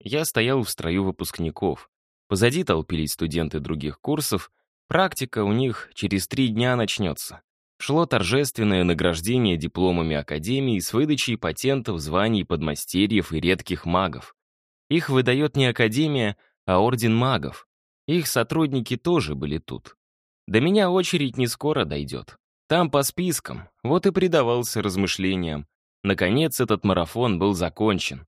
Я стоял в строю выпускников. Позади толпились студенты других курсов. Практика у них через три дня начнется. Шло торжественное награждение дипломами Академии с выдачей патентов, званий подмастерьев и редких магов. Их выдает не Академия, а Орден магов. Их сотрудники тоже были тут. До меня очередь не скоро дойдет. Там по спискам, вот и предавался размышлениям. Наконец этот марафон был закончен.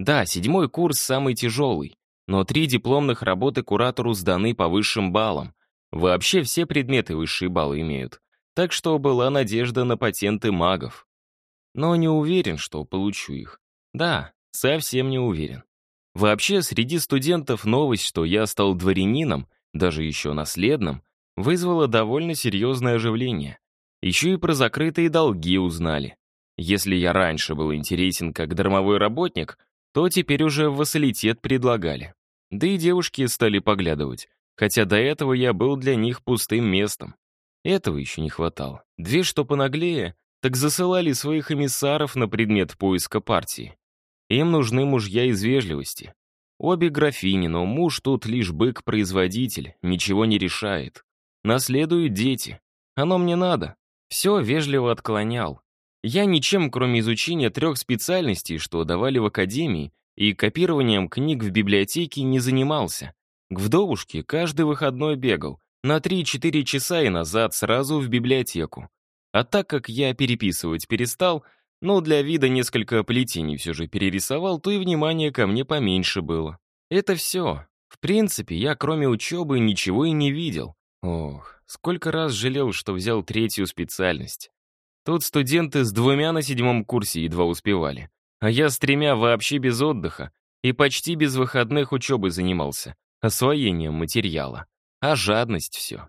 Да, седьмой курс самый тяжелый, но три дипломных работы куратору сданы по высшим баллам. Вообще все предметы высшие баллы имеют. Так что была надежда на патенты магов. Но не уверен, что получу их. Да, совсем не уверен. Вообще, среди студентов новость, что я стал дворянином, даже еще наследным, вызвала довольно серьезное оживление. Еще и про закрытые долги узнали. Если я раньше был интересен как дармовой работник, то теперь уже вассалитет предлагали. Да и девушки стали поглядывать, хотя до этого я был для них пустым местом. Этого еще не хватало. Две, что понаглее, так засылали своих эмиссаров на предмет поиска партии. Им нужны мужья из вежливости. Обе графини, но муж тут лишь бык-производитель, ничего не решает. Наследуют дети. Оно мне надо. Все вежливо отклонял. Я ничем, кроме изучения трех специальностей, что давали в академии, и копированием книг в библиотеке не занимался. К вдовушке каждый выходной бегал, на 3-4 часа и назад сразу в библиотеку. А так как я переписывать перестал, но для вида несколько плетений все же перерисовал, то и внимания ко мне поменьше было. Это все. В принципе, я кроме учебы ничего и не видел. Ох, сколько раз жалел, что взял третью специальность. Тут студенты с двумя на седьмом курсе едва успевали. А я с тремя вообще без отдыха и почти без выходных учебы занимался, освоением материала. А жадность все.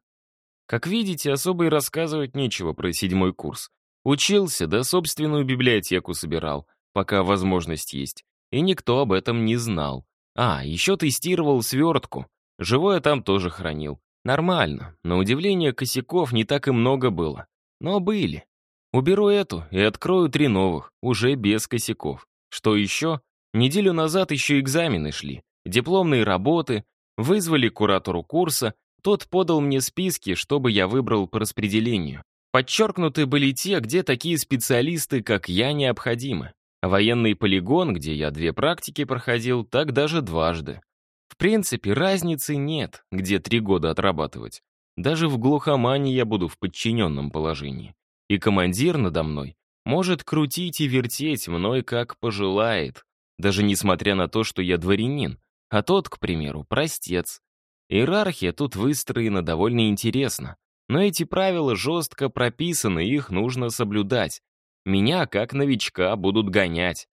Как видите, особо и рассказывать нечего про седьмой курс. Учился, да собственную библиотеку собирал, пока возможность есть. И никто об этом не знал. А, еще тестировал свертку. Живое там тоже хранил. Нормально. На удивление, косяков не так и много было. Но были. Уберу эту и открою три новых, уже без косяков. Что еще? Неделю назад еще экзамены шли. Дипломные работы. Вызвали куратору курса. Тот подал мне списки, чтобы я выбрал по распределению. Подчеркнуты были те, где такие специалисты, как я, необходимы. Военный полигон, где я две практики проходил, так даже дважды. В принципе, разницы нет, где три года отрабатывать. Даже в глухомане я буду в подчиненном положении. И командир надо мной может крутить и вертеть мной, как пожелает, даже несмотря на то, что я дворянин, а тот, к примеру, простец. Иерархия тут выстроена довольно интересно. Но эти правила жестко прописаны, их нужно соблюдать. Меня, как новичка, будут гонять.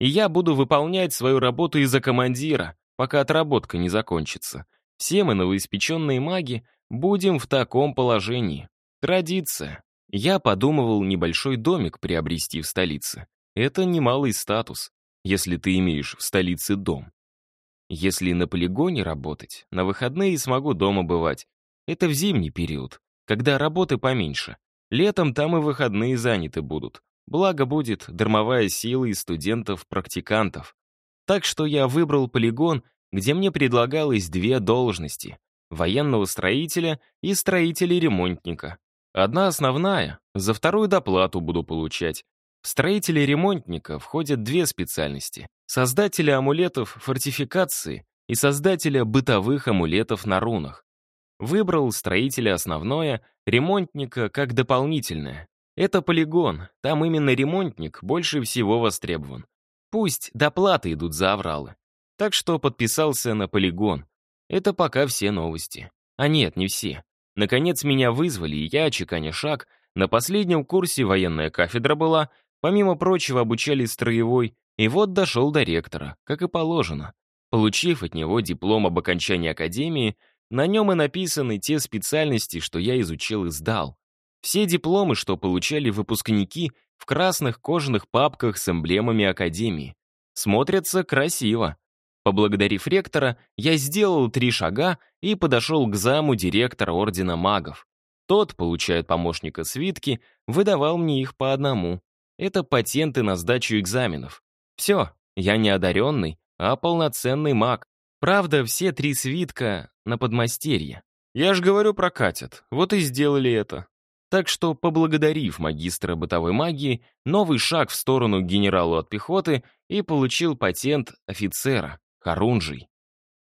И я буду выполнять свою работу из-за командира, пока отработка не закончится. Все мы, новоиспеченные маги, будем в таком положении. Традиция. Я подумывал небольшой домик приобрести в столице. Это немалый статус, если ты имеешь в столице дом. Если на полигоне работать, на выходные смогу дома бывать. Это в зимний период когда работы поменьше. Летом там и выходные заняты будут. Благо будет дармовая сила из студентов-практикантов. Так что я выбрал полигон, где мне предлагалось две должности — военного строителя и строителя-ремонтника. Одна основная, за вторую доплату буду получать. В строителя-ремонтника входят две специальности — создателя амулетов фортификации и создателя бытовых амулетов на рунах. Выбрал строителя основное, ремонтника как дополнительное. Это полигон, там именно ремонтник больше всего востребован. Пусть доплаты идут за авралы. Так что подписался на полигон. Это пока все новости. А нет, не все. Наконец меня вызвали, и я, чеканя шаг, на последнем курсе военная кафедра была, помимо прочего обучали строевой, и вот дошел до ректора, как и положено. Получив от него диплом об окончании академии, на нем и написаны те специальности, что я изучил и сдал. Все дипломы, что получали выпускники, в красных кожаных папках с эмблемами Академии. Смотрятся красиво. Поблагодарив ректора, я сделал три шага и подошел к заму директора Ордена Магов. Тот, получая помощника свитки, выдавал мне их по одному. Это патенты на сдачу экзаменов. Все, я не одаренный, а полноценный маг. Правда, все три свитка на подмастерье. Я ж говорю, прокатят. Вот и сделали это. Так что, поблагодарив магистра бытовой магии, новый шаг в сторону генералу от пехоты и получил патент офицера, Харунжий.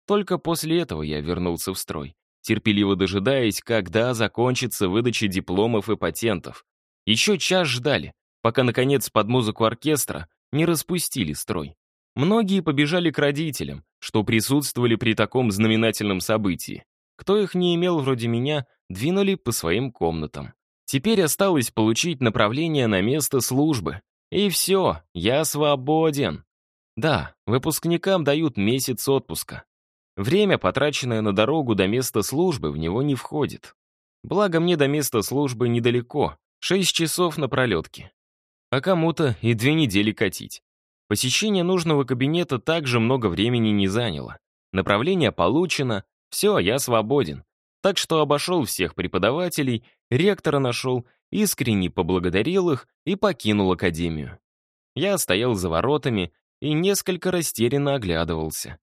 Только после этого я вернулся в строй, терпеливо дожидаясь, когда закончится выдача дипломов и патентов. Еще час ждали, пока, наконец, под музыку оркестра не распустили строй. Многие побежали к родителям, что присутствовали при таком знаменательном событии. Кто их не имел вроде меня, двинули по своим комнатам. Теперь осталось получить направление на место службы. И все, я свободен. Да, выпускникам дают месяц отпуска. Время, потраченное на дорогу до места службы, в него не входит. Благо мне до места службы недалеко, 6 часов на пролетке. А кому-то и две недели катить. Посещение нужного кабинета также много времени не заняло. Направление получено, все, я свободен. Так что обошел всех преподавателей, ректора нашел, искренне поблагодарил их и покинул академию. Я стоял за воротами и несколько растерянно оглядывался.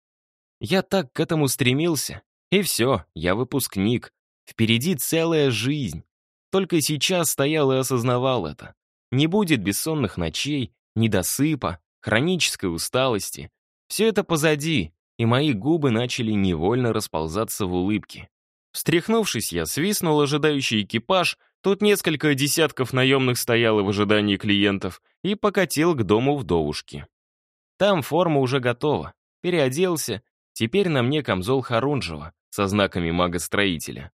Я так к этому стремился, и все, я выпускник. Впереди целая жизнь. Только сейчас стоял и осознавал это. Не будет бессонных ночей, недосыпа, хронической усталости. Все это позади, и мои губы начали невольно расползаться в улыбке. Встряхнувшись, я свистнул ожидающий экипаж, тут несколько десятков наемных стояло в ожидании клиентов, и покатил к дому вдовушки. Там форма уже готова. Переоделся. Теперь на мне камзол Харунжева со знаками мага-строителя.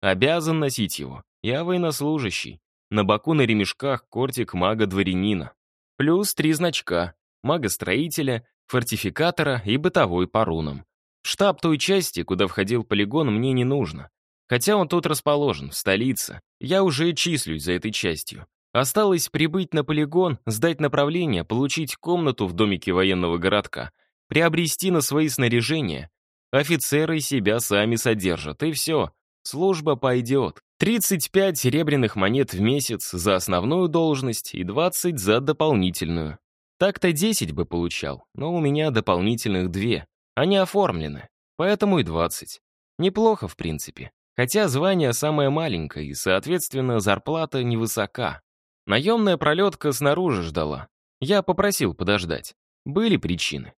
Обязан носить его. Я военнослужащий. На боку на ремешках кортик мага-дворянина. Плюс три значка. Мага-строителя, фортификатора и бытовой по рунам. Штаб той части, куда входил полигон, мне не нужно. Хотя он тут расположен, в столице. Я уже числюсь за этой частью. Осталось прибыть на полигон, сдать направление, получить комнату в домике военного городка, приобрести на свои снаряжения. Офицеры себя сами содержат, и все. Служба пойдет. 35 серебряных монет в месяц за основную должность и 20 за дополнительную. Так-то 10 бы получал, но у меня дополнительных две. Они оформлены, поэтому и 20. Неплохо, в принципе. Хотя звание самое маленькое, и, соответственно, зарплата невысока. Наемная пролетка снаружи ждала. Я попросил подождать. Были причины.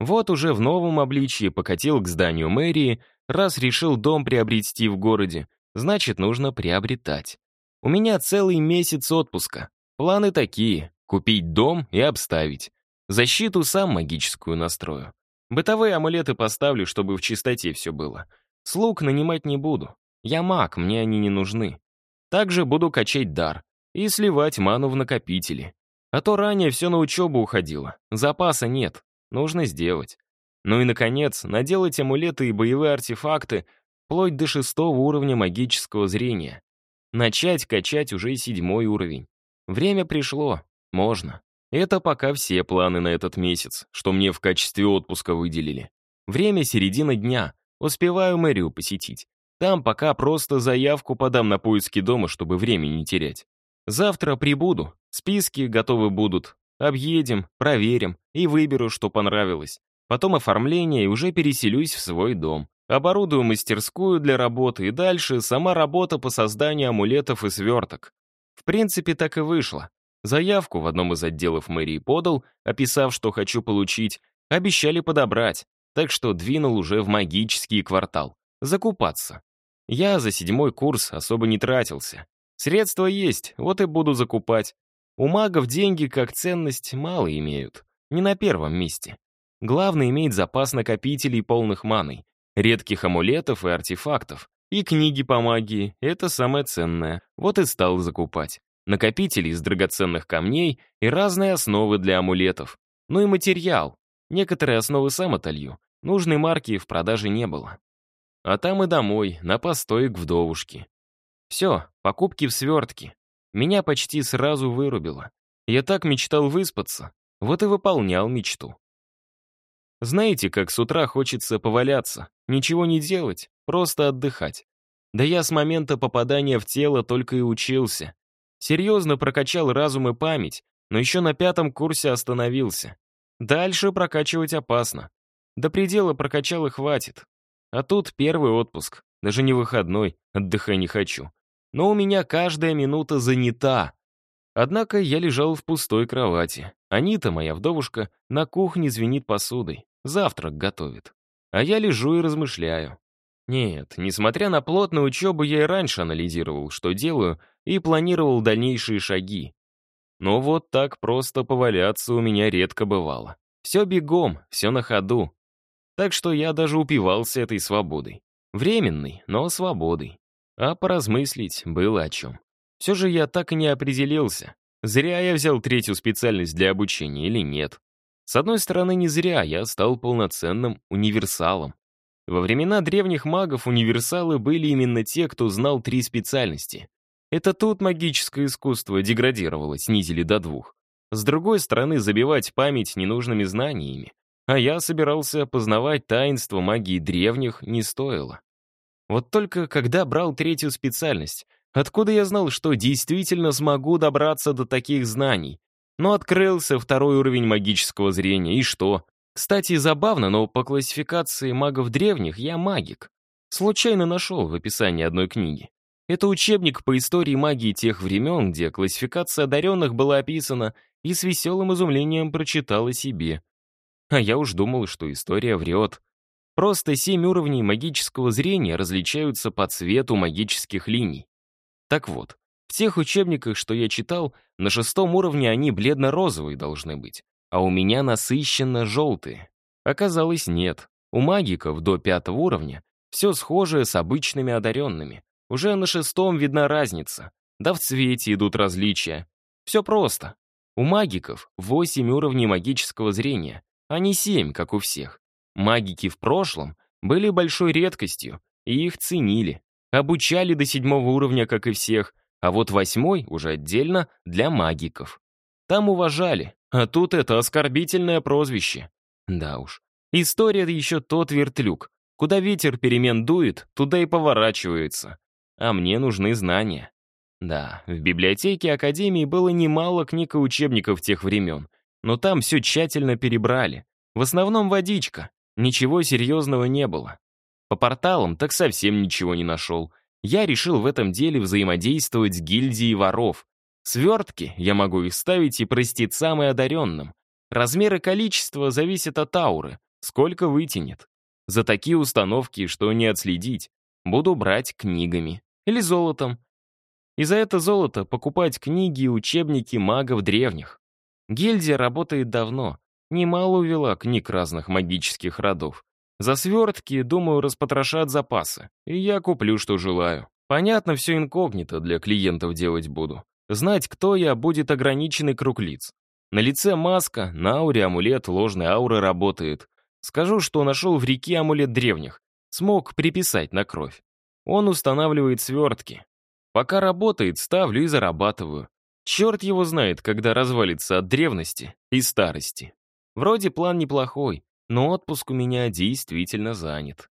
Вот уже в новом обличье покатил к зданию мэрии, раз решил дом приобрести в городе, значит, нужно приобретать. У меня целый месяц отпуска. Планы такие — купить дом и обставить. Защиту сам магическую настрою. Бытовые амулеты поставлю, чтобы в чистоте все было. Слуг нанимать не буду. Я маг, мне они не нужны. Также буду качать дар и сливать ману в накопители. А то ранее все на учебу уходило. Запаса нет. Нужно сделать. Ну и, наконец, наделать амулеты и боевые артефакты вплоть до шестого уровня магического зрения. Начать качать уже и седьмой уровень. Время пришло. Можно. Это пока все планы на этот месяц, что мне в качестве отпуска выделили. Время середина дня. Успеваю мэрию посетить. Там пока просто заявку подам на поиски дома, чтобы время не терять. Завтра прибуду, списки готовы будут. Объедем, проверим и выберу, что понравилось. Потом оформление и уже переселюсь в свой дом. Оборудую мастерскую для работы и дальше сама работа по созданию амулетов и сверток. В принципе, так и вышло. Заявку в одном из отделов мэрии подал, описав, что хочу получить, обещали подобрать, так что двинул уже в магический квартал. Закупаться. Я за седьмой курс особо не тратился. Средства есть, вот и буду закупать. У магов деньги как ценность мало имеют. Не на первом месте. Главное иметь запас накопителей полных маной, редких амулетов и артефактов. И книги по магии — это самое ценное. Вот и стал закупать накопители из драгоценных камней и разные основы для амулетов. Ну и материал. Некоторые основы сам отолью. Нужной марки в продаже не было. А там и домой, на постой к вдовушке. Все, покупки в свертке. Меня почти сразу вырубило. Я так мечтал выспаться, вот и выполнял мечту. Знаете, как с утра хочется поваляться, ничего не делать, просто отдыхать. Да я с момента попадания в тело только и учился. Серьезно прокачал разум и память, но еще на пятом курсе остановился. Дальше прокачивать опасно. До предела прокачал и хватит. А тут первый отпуск, даже не выходной, отдыхай не хочу. Но у меня каждая минута занята. Однако я лежал в пустой кровати. Анита, моя вдовушка, на кухне звенит посудой. Завтрак готовит. А я лежу и размышляю. Нет, несмотря на плотную учебу, я и раньше анализировал, что делаю, и планировал дальнейшие шаги. Но вот так просто поваляться у меня редко бывало. Все бегом, все на ходу. Так что я даже упивался этой свободой. Временной, но свободой. А поразмыслить было о чем. Все же я так и не определился, зря я взял третью специальность для обучения или нет. С одной стороны, не зря я стал полноценным универсалом. Во времена древних магов универсалы были именно те, кто знал три специальности. Это тут магическое искусство деградировало, снизили до двух. С другой стороны, забивать память ненужными знаниями. А я собирался познавать таинство магии древних не стоило. Вот только когда брал третью специальность, откуда я знал, что действительно смогу добраться до таких знаний? Но открылся второй уровень магического зрения, и что? Кстати, забавно, но по классификации магов древних я магик. Случайно нашел в описании одной книги. Это учебник по истории магии тех времен, где классификация одаренных была описана, и с веселым изумлением прочитал о себе. А я уж думал, что история врет. Просто семь уровней магического зрения различаются по цвету магических линий. Так вот, в тех учебниках, что я читал, на шестом уровне они бледно-розовые должны быть а у меня насыщенно желтые. Оказалось, нет. У магиков до пятого уровня все схожее с обычными одаренными. Уже на шестом видна разница. Да в цвете идут различия. Все просто. У магиков восемь уровней магического зрения, а не семь, как у всех. Магики в прошлом были большой редкостью, и их ценили. Обучали до седьмого уровня, как и всех, а вот восьмой уже отдельно для магиков. Там уважали, а тут это оскорбительное прозвище. Да уж. История еще тот вертлюг. Куда ветер перемен дует, туда и поворачивается. А мне нужны знания. Да, в библиотеке Академии было немало книг и учебников тех времен, но там все тщательно перебрали. В основном водичка. Ничего серьезного не было. По порталам так совсем ничего не нашел. Я решил в этом деле взаимодействовать с гильдией воров. Свертки я могу их ставить и простецам и одаренным. Размер и количество зависят от ауры, сколько вытянет. За такие установки, что не отследить, буду брать книгами или золотом. И за это золото покупать книги и учебники магов древних. Гильдия работает давно, немало увела книг разных магических родов. За свертки, думаю, распотрошат запасы, и я куплю, что желаю. Понятно, все инкогнито для клиентов делать буду. Знать, кто я, будет ограниченный круг лиц. На лице маска, на ауре амулет ложной ауры работает. Скажу, что нашел в реке амулет древних. Смог приписать на кровь. Он устанавливает свертки. Пока работает, ставлю и зарабатываю. Черт его знает, когда развалится от древности и старости. Вроде план неплохой, но отпуск у меня действительно занят.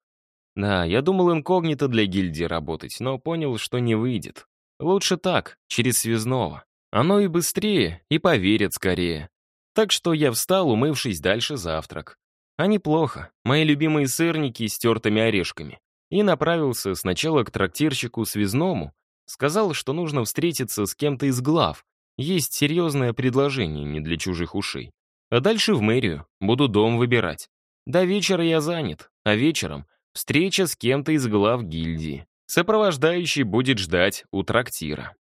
Да, я думал инкогнито для гильдии работать, но понял, что не выйдет. Лучше так, через связного. Оно и быстрее, и поверят скорее. Так что я встал, умывшись дальше завтрак. А неплохо, мои любимые сырники с тертыми орешками. И направился сначала к трактирщику связному, сказал, что нужно встретиться с кем-то из глав. Есть серьезное предложение не для чужих ушей. А дальше в мэрию, буду дом выбирать. До вечера я занят, а вечером встреча с кем-то из глав гильдии. Сопровождающий будет ждать у трактира.